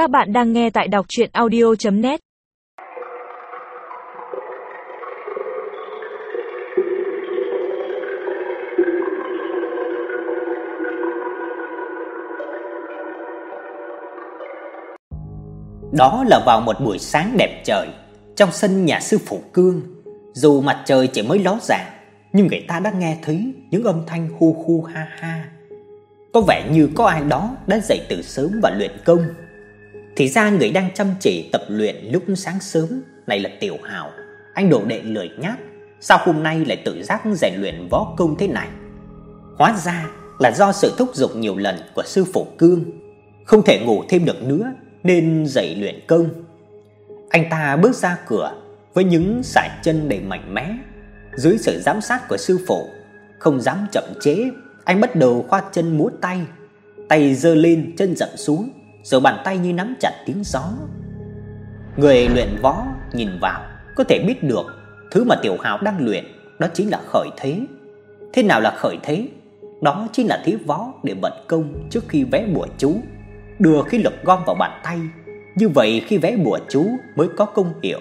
Các bạn đang nghe tại đọc chuyện audio.net Đó là vào một buổi sáng đẹp trời, Trong sân nhà sư phụ Cương. Dù mặt trời chỉ mới ló dạng, Nhưng người ta đã nghe thấy những âm thanh hu hu ha ha. Có vẻ như có ai đó đã dậy từ sớm và luyện công. Thì ra người đang chăm chỉ tập luyện lúc sáng sớm Này là Tiểu Hào. Anh đồ đệ lười nhác, Sao hôm nay lại tự giác rèn luyện võ công thế này? Hóa ra là do sự thúc giục nhiều lần của sư phụ Cương Không thể ngủ thêm được nữa nên dậy luyện công. Anh ta bước ra cửa với những sải chân đầy mạnh mẽ, dưới sự giám sát của sư phụ, không dám chậm chế, anh bắt đầu khoa chân múa tay, tay giơ lên, chân dậm xuống, rồi bàn tay như nắm chặt tiếng gió. Người luyện võ nhìn vào có thể biết được thứ mà Tiểu Hào đang luyện đó chính là khởi thế. Thế nào là khởi thế? Đó chính là thế võ để bật công trước khi vẽ bùa chú đưa khí lực gom vào bàn tay, như vậy khi vẽ bùa chú mới có công hiệu.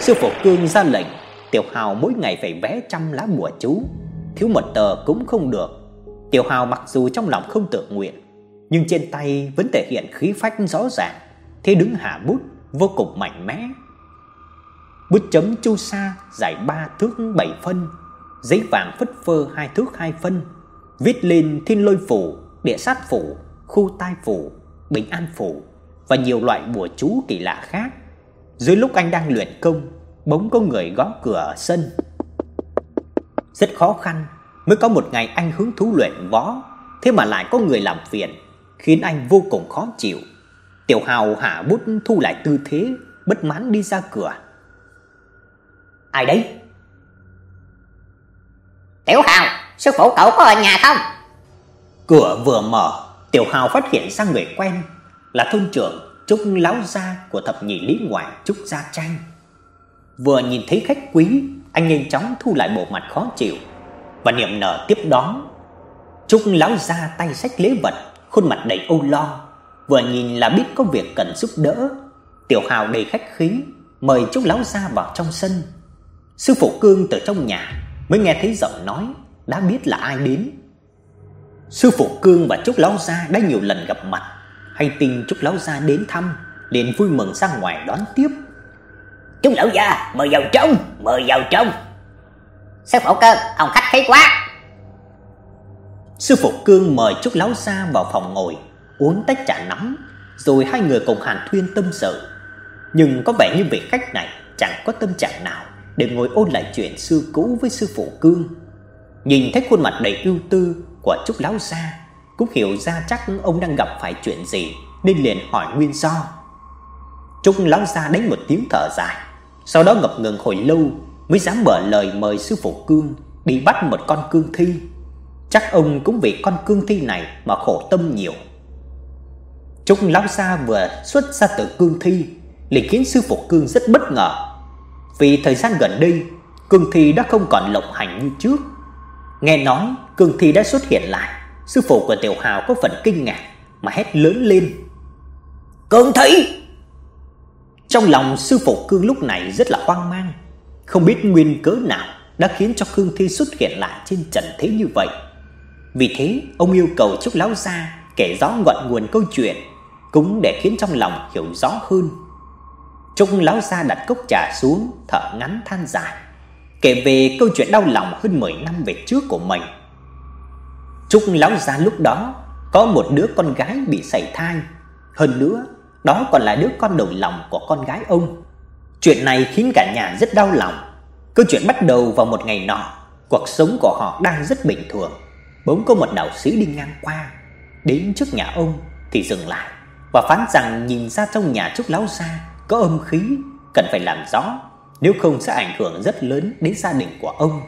Sư phụ Cương ra lệnh, Tiểu Hào mỗi ngày phải vẽ trăm lá bùa chú, thiếu một tờ cũng không được. Tiểu Hào mặc dù trong lòng không tự nguyện, nhưng trên tay vẫn thể hiện khí phách rõ ràng, thế đứng hạ bút vô cùng mạnh mẽ. Bút chấm chu sa dài 3 thước 7 phân, giấy vàng phất phơ 2 thước 2 phân, viết lên Thiên Lôi phủ, Địa sát phủ khu tai phủ, bình an phủ và nhiều loại bùa chú kỳ lạ khác. Dưới lúc anh đang luyện công, bỗng có người gõ cửa ở sân. Rất khó khăn mới có một ngày anh hứng thú luyện võ, thế mà lại có người làm phiền, khiến anh vô cùng khó chịu. Tiểu Hào hạ bút thu lại tư thế, bất mãn đi ra cửa. Ai đấy? Tiểu Hào, sư phụ cậu có ở nhà không? Cửa vừa mở, Tiểu Hào phát hiện ra người quen là thôn trưởng Trúc lão gia của thập nhị lý ngoại Trúc Gia Tranh. Vừa nhìn thấy khách quý, anh nhanh chóng thu lại bộ mặt khó chịu và niềm nở tiếp đón. Trúc lão gia tay xách lễ vật, khuôn mặt đầy âu lo, vừa nhìn là biết có việc cần giúp đỡ. Tiểu Hào đầy khách khí, mời Trúc lão gia vào trong sân. Sư phụ Cương từ trong nhà mới nghe thấy giọng nói, đã biết là ai đến. Sư phụ Cương và Trúc Lão Gia đã nhiều lần gặp mặt, hay tin Trúc Lão Gia đến thăm, liền vui mừng ra ngoài đón tiếp. Trúc Lão Gia, mời vào trong, mời vào trong. Sư phụ Cương, ông khách khí quá. Sư phụ Cương mời Trúc Lão Gia vào phòng ngồi, uống tách trà nóng, rồi hai người cùng hàn thuyên tâm sự. Nhưng có vẻ như vị khách này chẳng có tâm trạng nào để ngồi ôn lại chuyện xưa cũ với sư phụ Cương. Nhìn thấy khuôn mặt đầy ưu tư của Trúc lão gia, cũng hiểu ra chắc ông đang gặp phải chuyện gì nên liền hỏi nguyên do. Trúc lão gia đánh một tiếng thở dài, sau đó ngập ngừng hồi lâu mới dám mở lời mời sư phụ Cương đi bắt một con cương thi. Chắc ông cũng vì con cương thi này mà khổ tâm nhiều. Trúc lão gia vừa xuất ra từ cương thi, liền khiến sư phụ Cương rất bất ngờ. Vì thời gian gần đây, cương thi đã không còn lộng hành như trước Nghe nói cương thi đã xuất hiện lại, sư phụ của Tiểu Hào có phần kinh ngạc mà hét lớn lên. "Cương thi!" Trong lòng sư phụ Cương lúc này rất là hoang mang, không biết nguyên cớ nào đã khiến cho cương thi xuất hiện lại trên trần thế như vậy. Vì thế, ông yêu cầu Trúc lão gia kể rõ ngọn nguồn câu chuyện, cũng để khiến trong lòng hiểu rõ hơn. Trúc lão gia đặt cốc trà xuống, thở ngắn than dài kể về câu chuyện đau lòng hơn 10 năm về trước của mình. Trúc lão gia lúc đó có một đứa con gái bị sảy thai, hơn nữa đó còn là đứa con đầu lòng của con gái ông. Chuyện này khiến cả nhà rất đau lòng. Câu chuyện bắt đầu vào một ngày nọ, cuộc sống của họ đang rất bình thường. Bỗng có một đạo sĩ đi ngang qua, đến trước nhà ông thì dừng lại và phán rằng nhìn ra trong nhà Trúc lão gia có âm khí, cần phải làm rõ nếu không sẽ ảnh hưởng rất lớn đến gia đình của ông.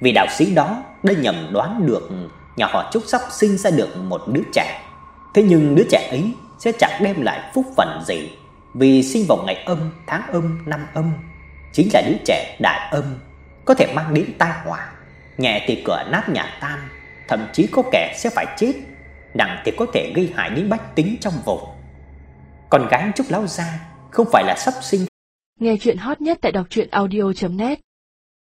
Vì đạo sĩ đó đã nhầm đoán được nhà họ Trúc sắp sinh ra được một đứa trẻ. Thế nhưng đứa trẻ ấy sẽ chẳng đem lại phúc phận gì, vì sinh vào ngày âm, tháng âm, năm âm, chính là đứa trẻ đại âm, có thể mang đến tai họa. Nhẹ thì cửa nát nhà tan, thậm chí có kẻ sẽ phải chết, nặng thì có thể gây hại đến bách tính trong vùng. Con gái Trúc lão gia không phải là sắp sinh. Nghe chuyện hot nhất tại đọc truyện audio net